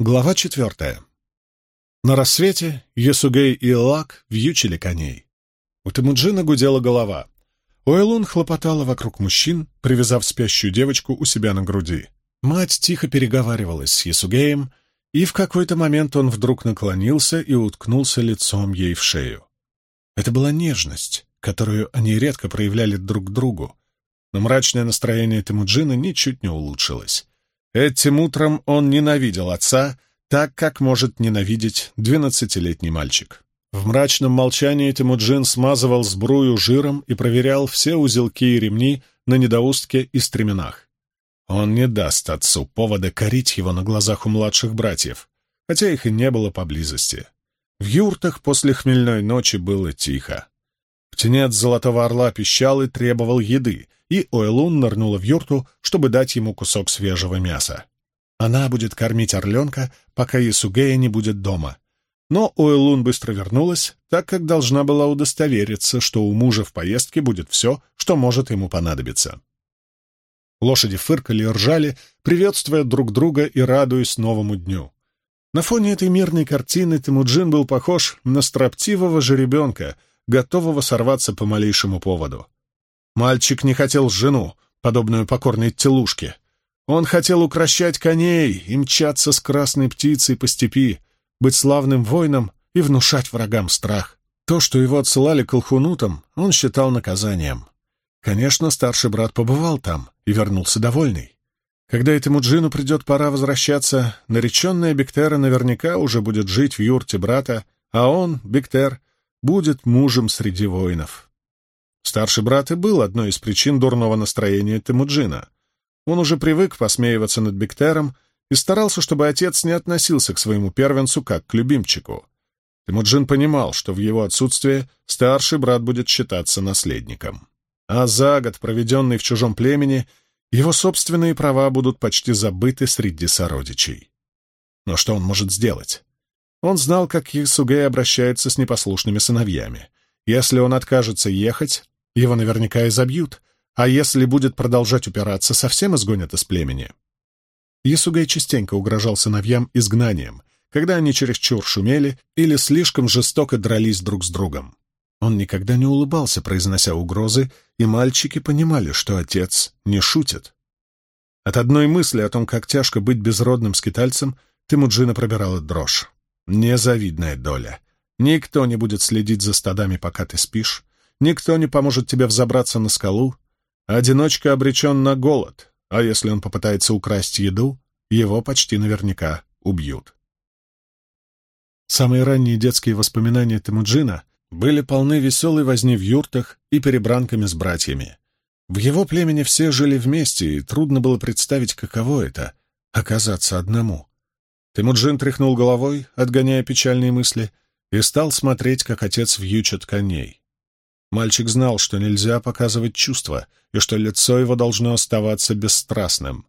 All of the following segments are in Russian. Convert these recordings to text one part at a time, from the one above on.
Глава четвертая. На рассвете Ясугей и Лак вьючили коней. У Темуджина гудела голова. Уэлун хлопотала вокруг мужчин, привязав спящую девочку у себя на груди. Мать тихо переговаривалась с Ясугеем, и в какой-то момент он вдруг наклонился и уткнулся лицом ей в шею. Это была нежность, которую они редко проявляли друг к другу, но мрачное настроение Темуджина ничуть не улучшилось. Этим утром он ненавидел отца, так как может ненавидеть двенадцатилетний мальчик. В мрачном молчании Темуджин смазывал сбрую жиром и проверял все узелки и ремни на недоустке и стременах. Он не даст отцу повода корить его на глазах у младших братьев, хотя их и не было поблизости. В юртах после хмельной ночи было тихо. Птенец Золотого Орла пищал и требовал еды, и Ойлун нырнула в юрту, чтобы дать ему кусок свежего мяса. Она будет кормить орленка, пока Ясугея не будет дома. Но Ойлун быстро вернулась, так как должна была удостовериться, что у мужа в поездке будет все, что может ему понадобиться. Лошади фыркали и ржали, приветствуя друг друга и радуясь новому дню. На фоне этой мирной картины Тимуджин был похож на строптивого жеребенка, готового сорваться по малейшему поводу. Мальчик не хотел жену, подобную покорной телушке. Он хотел укращать коней и мчаться с красной птицей по степи, быть славным воином и внушать врагам страх. То, что его отсылали к Алхунутам, он считал наказанием. Конечно, старший брат побывал там и вернулся довольный. Когда этому джину придет пора возвращаться, нареченная Бектера наверняка уже будет жить в юрте брата, а он, Бектер, будет мужем среди воинов. Старший брат и был одной из причин дурного настроения Темуджина. Он уже привык посмеиваться над Бектером и старался, чтобы отец не относился к своему первенцу как к любимчику. Темуджин понимал, что в его отсутствие старший брат будет считаться наследником. А за год, проведенный в чужом племени, его собственные права будут почти забыты среди сородичей. Но что он может сделать? Он знал, как Ясугей обращается с непослушными сыновьями. Если он откажется ехать, его наверняка изобьют, а если будет продолжать упираться, совсем изгонят из племени. Ясугай частенько угрожал сыновьям изгнанием, когда они чересчур шумели или слишком жестоко дрались друг с другом. Он никогда не улыбался, произнося угрозы, и мальчики понимали, что отец не шутит. От одной мысли о том, как тяжко быть безродным скитальцем, Тимуджина пробирала дрожь. Незавидная доля. Никто не будет следить за стадами, пока ты спишь. Никто не поможет тебе взобраться на скалу. Одиночка обречен на голод, а если он попытается украсть еду, его почти наверняка убьют. Самые ранние детские воспоминания Темуджина были полны веселой возни в юртах и перебранками с братьями. В его племени все жили вместе, и трудно было представить, каково это — оказаться одному. Темуджин тряхнул головой, отгоняя печальные мысли, и стал смотреть, как отец вьючит коней. Мальчик знал, что нельзя показывать чувства, и что лицо его должно оставаться бесстрастным.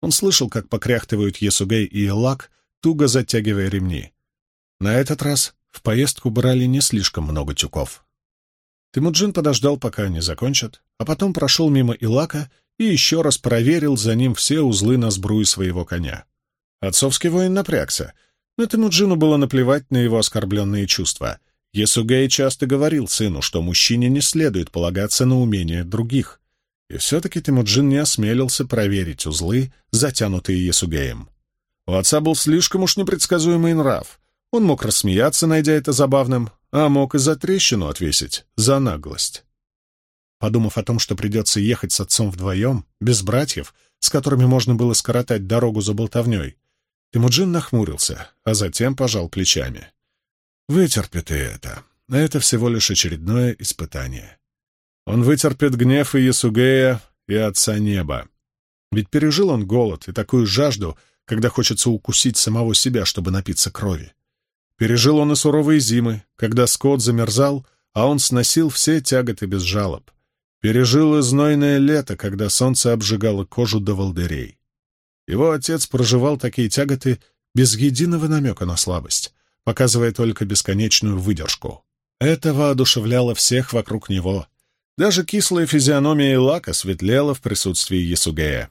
Он слышал, как покряхтывают Есугей и Элак, туго затягивая ремни. На этот раз в поездку брали не слишком много тюков. Тимуджин подождал, пока они закончат, а потом прошел мимо Илака и еще раз проверил за ним все узлы на сбруе своего коня. Отцовский воин напрягся, но Тимуджину было наплевать на его оскорбленные чувства — Ясугей часто говорил сыну, что мужчине не следует полагаться на умения других, и все-таки Тимуджин не осмелился проверить узлы, затянутые Ясугеем. У отца был слишком уж непредсказуемый нрав. Он мог рассмеяться, найдя это забавным, а мог и за трещину отвесить, за наглость. Подумав о том, что придется ехать с отцом вдвоем, без братьев, с которыми можно было скоротать дорогу за болтовней, Тимуджин нахмурился, а затем пожал плечами. Вытерпит и это. Это всего лишь очередное испытание. Он вытерпит гнев и Ясугея, и Отца Неба. Ведь пережил он голод и такую жажду, когда хочется укусить самого себя, чтобы напиться крови. Пережил он и суровые зимы, когда скот замерзал, а он сносил все тяготы без жалоб. Пережил и знойное лето, когда солнце обжигало кожу до волдырей. Его отец проживал такие тяготы без единого намека на слабость показывая только бесконечную выдержку. Это воодушевляло всех вокруг него. Даже кислая физиономия Илака светлела в присутствии Ясугея.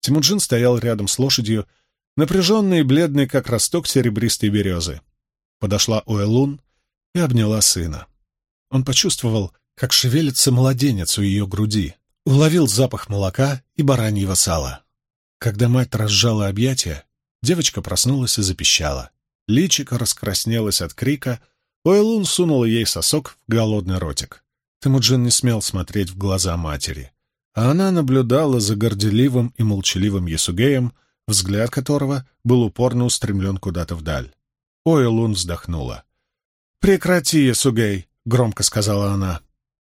Тимуджин стоял рядом с лошадью напряженный и бледный, как росток серебристой березы. Подошла Уэлун и обняла сына. Он почувствовал, как шевелится младенец у ее груди, уловил запах молока и бараньего сала. Когда мать разжала объятия, девочка проснулась и запищала. Личико раскраснелось от крика, Уэлун сунула ей сосок в голодный ротик. Темуджин не смел смотреть в глаза матери, а она наблюдала за горделивым и молчаливым Ясугеем, взгляд которого был упорно устремлен куда-то вдаль. Уэлун вздохнула. «Прекрати, Ясугей!» — громко сказала она.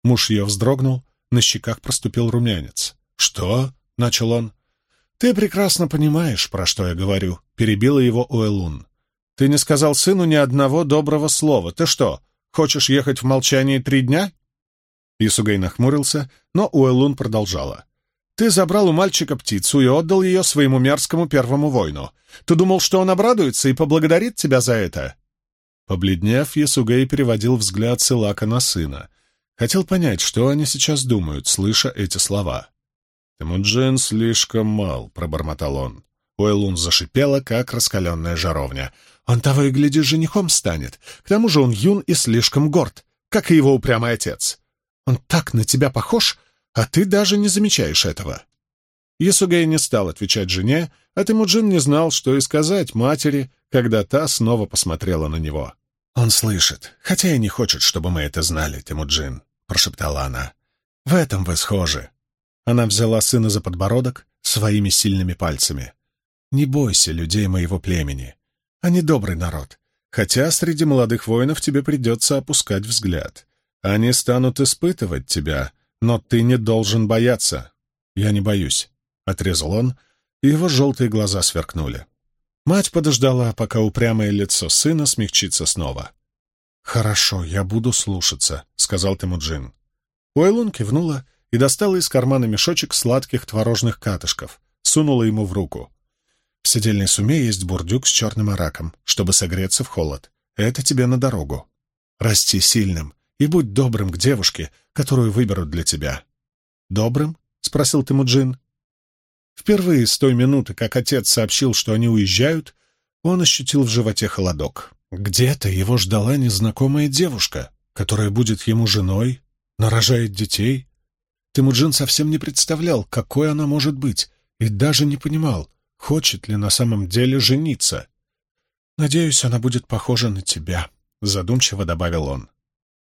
Муж ее вздрогнул, на щеках проступил румянец. «Что?» — начал он. «Ты прекрасно понимаешь, про что я говорю», — перебила его Уэлун. «Ты не сказал сыну ни одного доброго слова. Ты что, хочешь ехать в молчании три дня?» Исугей нахмурился, но Уэлун продолжала. «Ты забрал у мальчика птицу и отдал ее своему мерзкому первому воину. Ты думал, что он обрадуется и поблагодарит тебя за это?» Побледнев, Ясугей переводил взгляд Силака на сына. Хотел понять, что они сейчас думают, слыша эти слова. «Темуджин слишком мал», — пробормотал он. Уэлун зашипела, как раскаленная жаровня. «Он того и гляди женихом станет. К тому же он юн и слишком горд, как и его упрямый отец. Он так на тебя похож, а ты даже не замечаешь этого». Ясугей не стал отвечать жене, а Темуджин не знал, что и сказать матери, когда та снова посмотрела на него. «Он слышит, хотя и не хочет, чтобы мы это знали, Темуджин», — прошептала она. «В этом вы схожи. Она взяла сына за подбородок своими сильными пальцами. «Не бойся людей моего племени. Они добрый народ, хотя среди молодых воинов тебе придется опускать взгляд. Они станут испытывать тебя, но ты не должен бояться». «Я не боюсь», — отрезал он, и его желтые глаза сверкнули. Мать подождала, пока упрямое лицо сына смягчится снова. «Хорошо, я буду слушаться», — сказал Темуджин. Уэлун кивнула и достала из кармана мешочек сладких творожных катышков, сунула ему в руку. В седельной суме есть бурдюк с черным араком, чтобы согреться в холод. Это тебе на дорогу. Расти сильным и будь добрым к девушке, которую выберут для тебя. «Добрым?» — спросил Тимуджин. Впервые с той минуты, как отец сообщил, что они уезжают, он ощутил в животе холодок. Где-то его ждала незнакомая девушка, которая будет ему женой, нарожает детей, Тимуджин совсем не представлял, какой она может быть, и даже не понимал, хочет ли на самом деле жениться. «Надеюсь, она будет похожа на тебя», — задумчиво добавил он.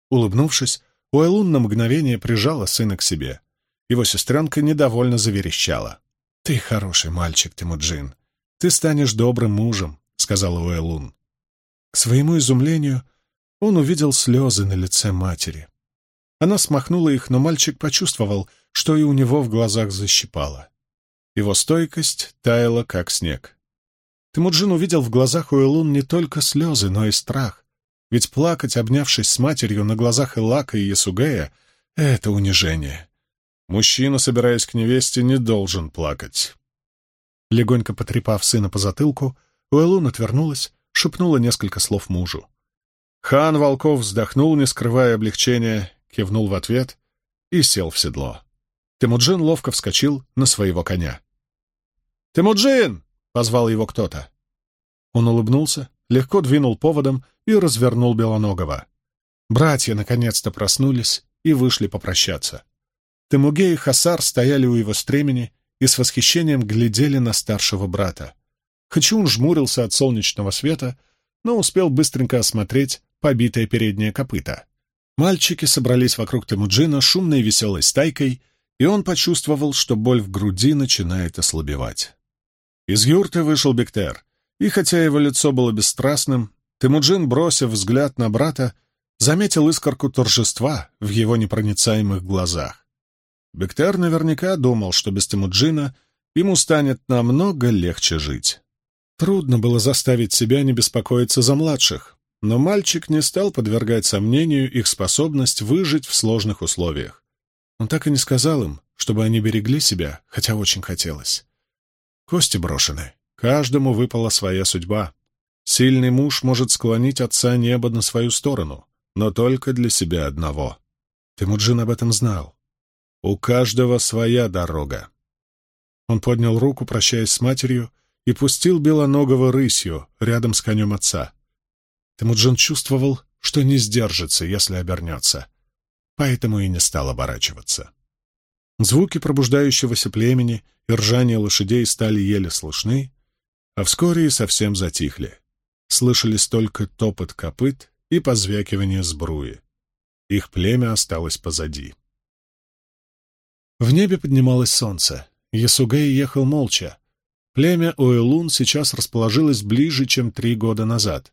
Улыбнувшись, Уэлун на мгновение прижала сына к себе. Его сестренка недовольно заверещала. «Ты хороший мальчик, Тимуджин. Ты станешь добрым мужем», — сказала Уэлун. К своему изумлению он увидел слезы на лице матери. Она смахнула их, но мальчик почувствовал, что и у него в глазах защипало. Его стойкость таяла, как снег. Тимуджин увидел в глазах Уэлун не только слезы, но и страх. Ведь плакать, обнявшись с матерью на глазах Илака и Ясугея, — это унижение. Мужчина, собираясь к невесте, не должен плакать. Легонько потрепав сына по затылку, Уэлун отвернулась, шепнула несколько слов мужу. Хан Волков вздохнул, не скрывая облегчения, кивнул в ответ и сел в седло. Темуджин ловко вскочил на своего коня. «Темуджин!» — позвал его кто-то. Он улыбнулся, легко двинул поводом и развернул Белоногого. Братья наконец-то проснулись и вышли попрощаться. Темуге и Хасар стояли у его стремени и с восхищением глядели на старшего брата. Хачун жмурился от солнечного света, но успел быстренько осмотреть побитое переднее копыто. Мальчики собрались вокруг Темуджина шумной и веселой стайкой, и он почувствовал, что боль в груди начинает ослабевать. Из юрты вышел Бектер, и хотя его лицо было бесстрастным, Темуджин, бросив взгляд на брата, заметил искорку торжества в его непроницаемых глазах. Бектер наверняка думал, что без Темуджина ему станет намного легче жить. Трудно было заставить себя не беспокоиться за младших, но мальчик не стал подвергать сомнению их способность выжить в сложных условиях. Он так и не сказал им, чтобы они берегли себя, хотя очень хотелось. Кости брошены. Каждому выпала своя судьба. Сильный муж может склонить отца неба на свою сторону, но только для себя одного. Темуджин об этом знал. У каждого своя дорога. Он поднял руку, прощаясь с матерью, и пустил белоногого рысью рядом с конем отца. Темуджин чувствовал, что не сдержится, если обернется, поэтому и не стал оборачиваться. Звуки пробуждающегося племени и ржание лошадей стали еле слышны, а вскоре и совсем затихли. Слышались только топот копыт и позвякивание сбруи. Их племя осталось позади. В небе поднималось солнце. Ясугей ехал молча. Племя Уэлун сейчас расположилось ближе, чем три года назад.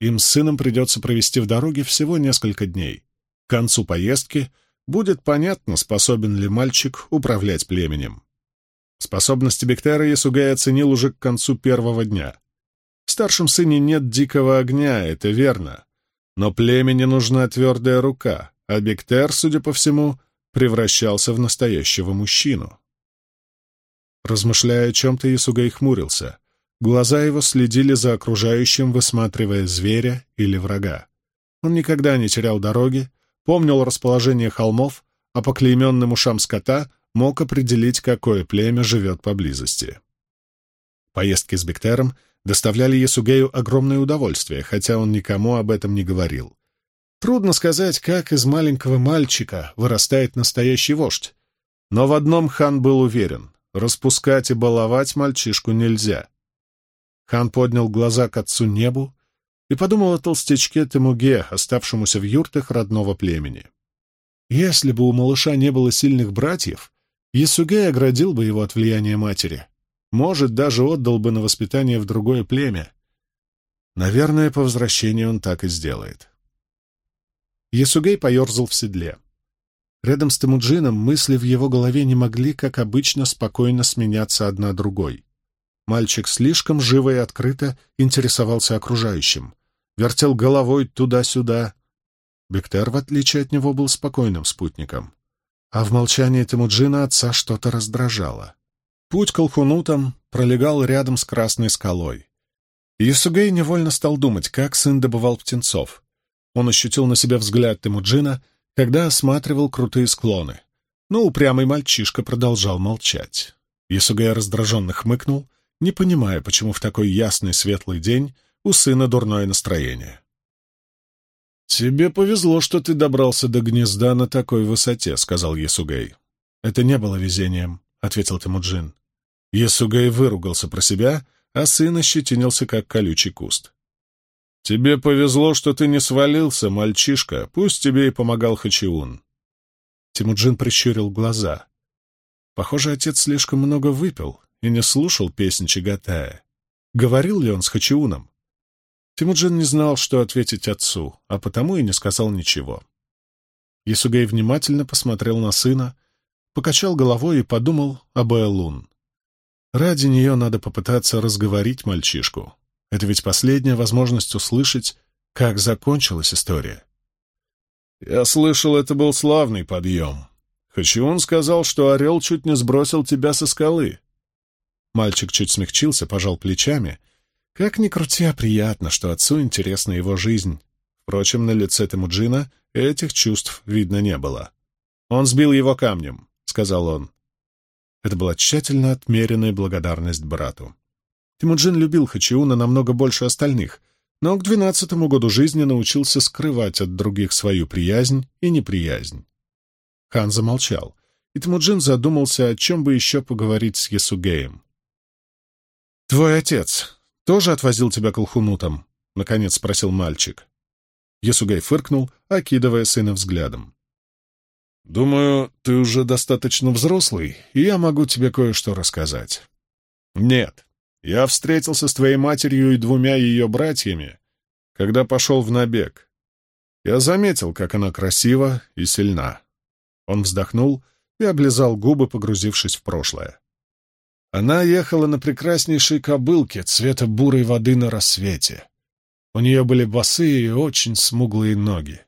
Им с сыном придется провести в дороге всего несколько дней. К концу поездки будет понятно, способен ли мальчик управлять племенем. Способности Бектера Ясугай оценил уже к концу первого дня. В старшем сыне нет дикого огня, это верно. Но племени нужна твердая рука, а Бектер, судя по всему, превращался в настоящего мужчину. Размышляя о чем-то, Ясугай хмурился. Глаза его следили за окружающим, высматривая зверя или врага. Он никогда не терял дороги, помнил расположение холмов, а по клейменным ушам скота мог определить, какое племя живет поблизости. Поездки с Бектером доставляли Ясугею огромное удовольствие, хотя он никому об этом не говорил. Трудно сказать, как из маленького мальчика вырастает настоящий вождь. Но в одном хан был уверен — распускать и баловать мальчишку нельзя. Хан поднял глаза к отцу небу и подумал о толстячке Темуге, оставшемуся в юртах родного племени. Если бы у малыша не было сильных братьев, Ясугей оградил бы его от влияния матери. Может, даже отдал бы на воспитание в другое племя. Наверное, по возвращении он так и сделает. Ясугей поерзал в седле. Рядом с Темуджином мысли в его голове не могли, как обычно, спокойно сменяться одна другой. Мальчик слишком живо и открыто интересовался окружающим, вертел головой туда-сюда. Бектер, в отличие от него, был спокойным спутником. А в молчании Темуджина отца что-то раздражало. Путь к Алхунутам пролегал рядом с Красной скалой. Юсугей невольно стал думать, как сын добывал птенцов — он ощутил на себя взгляд Темуджина, когда осматривал крутые склоны. Но упрямый мальчишка продолжал молчать. Ясугая раздраженно хмыкнул, не понимая, почему в такой ясный светлый день у сына дурное настроение. «Тебе повезло, что ты добрался до гнезда на такой высоте», — сказал Ясугей. «Это не было везением», — ответил Темуджин. Ясугей выругался про себя, а сын ощетинился, как колючий куст. «Тебе повезло, что ты не свалился, мальчишка. Пусть тебе и помогал Хачиун». Тимуджин прищурил глаза. Похоже, отец слишком много выпил и не слушал песни Чагатая. Говорил ли он с Хачиуном? Тимуджин не знал, что ответить отцу, а потому и не сказал ничего. Ясугей внимательно посмотрел на сына, покачал головой и подумал об Элун. Ради нее надо попытаться разговорить мальчишку. Это ведь последняя возможность услышать, как закончилась история. «Я слышал, это был славный подъем. Хачиун сказал, что орел чуть не сбросил тебя со скалы». Мальчик чуть смягчился, пожал плечами. Как ни крути, а приятно, что отцу интересна его жизнь. Впрочем, на лице Темуджина этих чувств видно не было. «Он сбил его камнем», — сказал он. Это была тщательно отмеренная благодарность брату. Тимуджин любил Хачиуна намного больше остальных, но к двенадцатому году жизни научился скрывать от других свою приязнь и неприязнь. Хан замолчал, и Тимуджин задумался, о чем бы еще поговорить с Ясугеем. «Твой отец тоже отвозил тебя к Алхунутам?» — наконец спросил мальчик. Ясугей фыркнул, окидывая сына взглядом. «Думаю, ты уже достаточно взрослый, и я могу тебе кое-что рассказать». «Нет, я встретился с твоей матерью и двумя ее братьями, когда пошел в набег. Я заметил, как она красива и сильна. Он вздохнул и облизал губы, погрузившись в прошлое. Она ехала на прекраснейшей кобылке цвета бурой воды на рассвете. У нее были босые и очень смуглые ноги.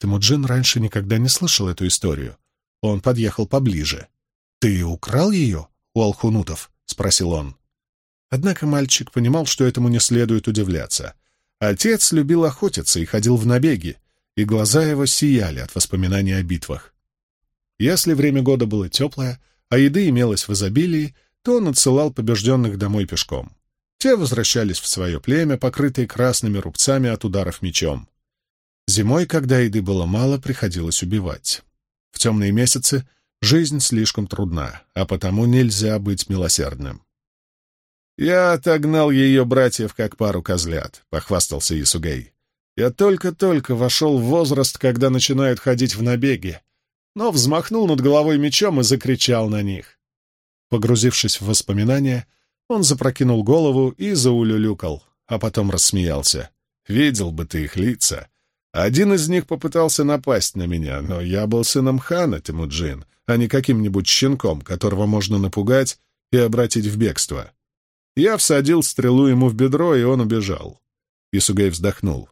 Тимуджин раньше никогда не слышал эту историю. Он подъехал поближе. «Ты украл ее у алхунутов?» — спросил он. Однако мальчик понимал, что этому не следует удивляться. Отец любил охотиться и ходил в набеги, и глаза его сияли от воспоминаний о битвах. Если время года было теплое, а еды имелось в изобилии, то надсылал побежденных домой пешком. Те возвращались в свое племя, покрытые красными рубцами от ударов мечом. Зимой, когда еды было мало, приходилось убивать. В темные месяцы жизнь слишком трудна, а потому нельзя быть милосердным. «Я отогнал ее братьев как пару козлят», — похвастался Исугей. «Я только-только вошел в возраст, когда начинают ходить в набеги, но взмахнул над головой мечом и закричал на них». Погрузившись в воспоминания, он запрокинул голову и заулюлюкал, а потом рассмеялся. «Видел бы ты их лица!» Один из них попытался напасть на меня, но я был сыном хана Тимуджин, а не каким-нибудь щенком, которого можно напугать и обратить в бегство. Я всадил стрелу ему в бедро, и он убежал. Исугей вздохнул.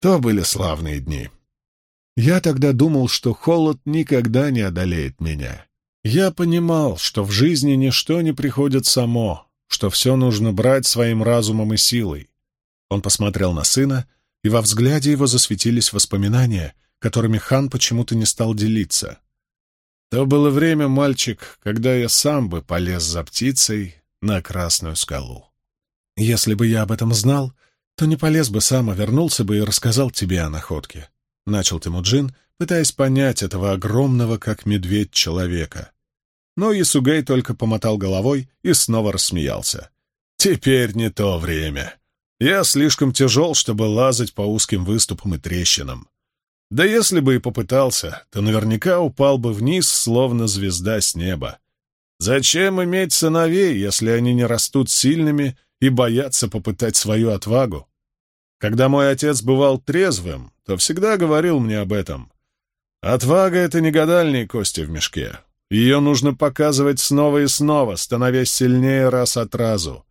То были славные дни. Я тогда думал, что холод никогда не одолеет меня. Я понимал, что в жизни ничто не приходит само, что все нужно брать своим разумом и силой. Он посмотрел на сына, и во взгляде его засветились воспоминания, которыми хан почему-то не стал делиться. То было время, мальчик, когда я сам бы полез за птицей на Красную скалу. Если бы я об этом знал, то не полез бы сам, а вернулся бы и рассказал тебе о находке. Начал Тимуджин, пытаясь понять этого огромного, как медведь, человека. Но Исугей только помотал головой и снова рассмеялся. «Теперь не то время. Я слишком тяжел, чтобы лазать по узким выступам и трещинам. Да если бы и попытался, то наверняка упал бы вниз, словно звезда с неба. Зачем иметь сыновей, если они не растут сильными и боятся попытать свою отвагу? Когда мой отец бывал трезвым, то всегда говорил мне об этом. Отвага — это не гадальные кости в мешке. Ее нужно показывать снова и снова, становясь сильнее раз от разу.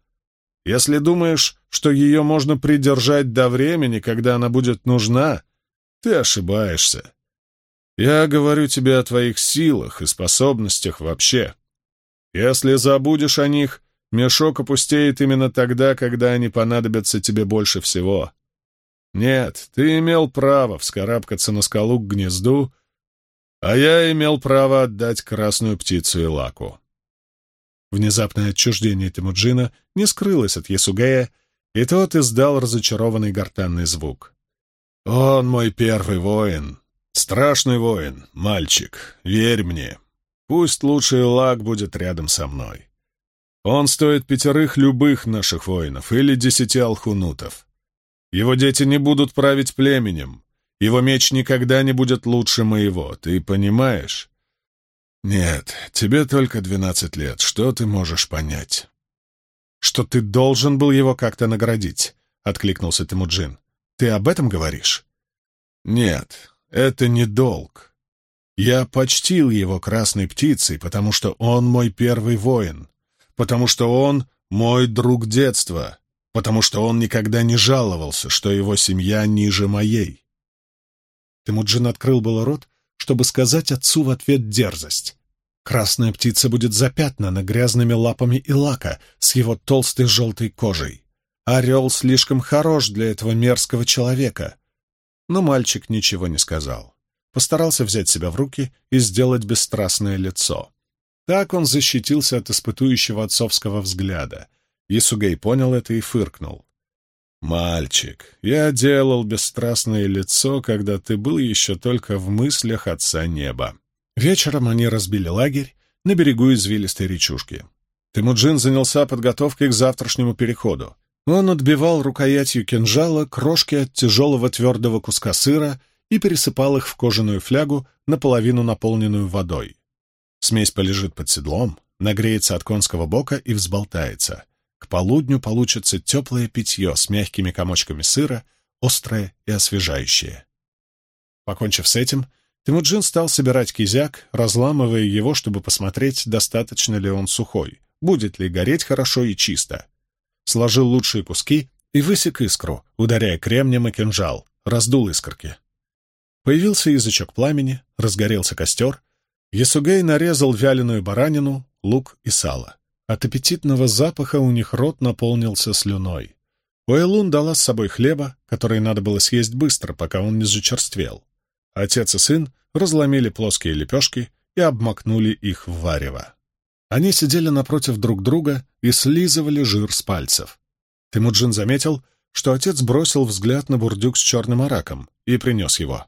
Если думаешь, что ее можно придержать до времени, когда она будет нужна, ты ошибаешься. Я говорю тебе о твоих силах и способностях вообще. Если забудешь о них, мешок опустеет именно тогда, когда они понадобятся тебе больше всего. Нет, ты имел право вскарабкаться на скалу к гнезду, а я имел право отдать красную птицу и лаку. Внезапное отчуждение Тимуджина не скрылось от Ясугея, и тот издал разочарованный гортанный звук. «Он мой первый воин, страшный воин, мальчик, верь мне. Пусть лучший лак будет рядом со мной. Он стоит пятерых любых наших воинов или десяти алхунутов. Его дети не будут править племенем, его меч никогда не будет лучше моего, ты понимаешь?» «Нет, тебе только двенадцать лет. Что ты можешь понять?» «Что ты должен был его как-то наградить», — откликнулся Тимуджин. «Ты об этом говоришь?» «Нет, это не долг. Я почтил его красной птицей, потому что он мой первый воин, потому что он мой друг детства, потому что он никогда не жаловался, что его семья ниже моей». Тимуджин открыл было рот, чтобы сказать отцу в ответ дерзость. Красная птица будет запятнана грязными лапами и лака с его толстой желтой кожей. Орел слишком хорош для этого мерзкого человека. Но мальчик ничего не сказал. Постарался взять себя в руки и сделать бесстрастное лицо. Так он защитился от испытующего отцовского взгляда. Исугей понял это и фыркнул. «Мальчик, я делал бесстрастное лицо, когда ты был еще только в мыслях Отца Неба». Вечером они разбили лагерь на берегу извилистой речушки. Тимуджин занялся подготовкой к завтрашнему переходу. Он отбивал рукоятью кинжала крошки от тяжелого твердого куска сыра и пересыпал их в кожаную флягу, наполовину наполненную водой. Смесь полежит под седлом, нагреется от конского бока и взболтается — полудню получится теплое питье с мягкими комочками сыра, острое и освежающее. Покончив с этим, Тимуджин стал собирать кизяк, разламывая его, чтобы посмотреть, достаточно ли он сухой, будет ли гореть хорошо и чисто. Сложил лучшие куски и высек искру, ударяя кремнем и кинжал, раздул искорки. Появился язычок пламени, разгорелся костер. Ясугей нарезал вяленую баранину, лук и сало. От аппетитного запаха у них рот наполнился слюной. Уэлун дала с собой хлеба, который надо было съесть быстро, пока он не зачерствел. Отец и сын разломили плоские лепешки и обмакнули их в варево. Они сидели напротив друг друга и слизывали жир с пальцев. Темуджин заметил, что отец бросил взгляд на бурдюк с черным араком и принес его.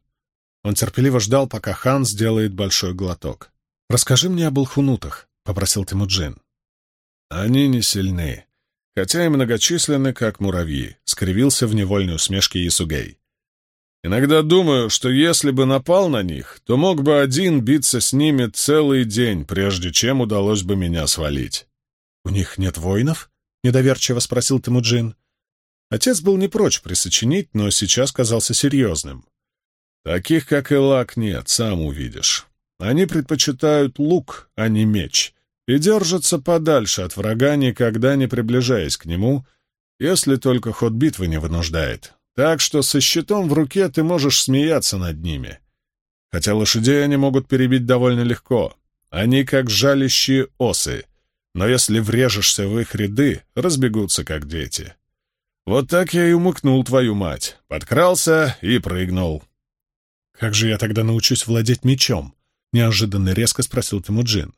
Он терпеливо ждал, пока хан сделает большой глоток. «Расскажи мне об алхунутах», — попросил Темуджин. «Они не сильны, хотя и многочисленны, как муравьи», — скривился в невольной усмешке Исугей. «Иногда думаю, что если бы напал на них, то мог бы один биться с ними целый день, прежде чем удалось бы меня свалить». «У них нет воинов?» — недоверчиво спросил Темуджин. Отец был не прочь присочинить, но сейчас казался серьезным. Таких, как Элак, нет, сам увидишь. Они предпочитают лук, а не меч, и держатся подальше от врага, никогда не приближаясь к нему, если только ход битвы не вынуждает. Так что со щитом в руке ты можешь смеяться над ними. Хотя лошадей они могут перебить довольно легко. Они как жалящие осы, но если врежешься в их ряды, разбегутся как дети. Вот так я и умыкнул твою мать. Подкрался и прыгнул. «Как же я тогда научусь владеть мечом?» — неожиданно резко спросил Тимуджин.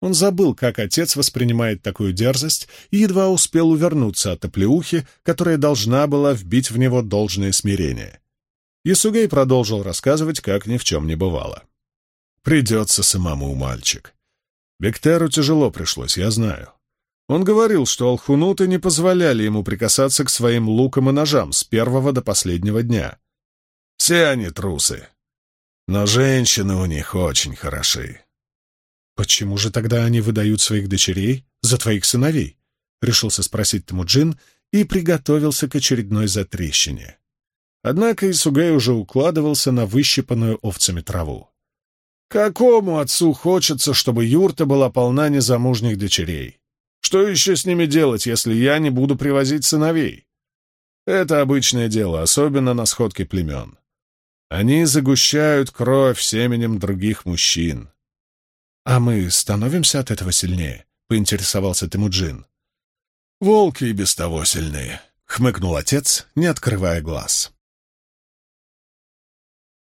Он забыл, как отец воспринимает такую дерзость, и едва успел увернуться от оплеухи, которая должна была вбить в него должное смирение. Исугей продолжил рассказывать, как ни в чем не бывало. «Придется самому, мальчик. Бектеру тяжело пришлось, я знаю. Он говорил, что алхунуты не позволяли ему прикасаться к своим лукам и ножам с первого до последнего дня. Все они трусы. Но женщины у них очень хороши. «Почему же тогда они выдают своих дочерей за твоих сыновей?» — решился спросить Тмуджин и приготовился к очередной затрещине. Однако Исугей уже укладывался на выщипанную овцами траву. «Какому отцу хочется, чтобы юрта была полна незамужних дочерей? Что еще с ними делать, если я не буду привозить сыновей? Это обычное дело, особенно на сходке племен. Они загущают кровь семенем других мужчин. «А мы становимся от этого сильнее?» — поинтересовался Темуджин. «Волки и без того сильнее», — хмыкнул отец, не открывая глаз.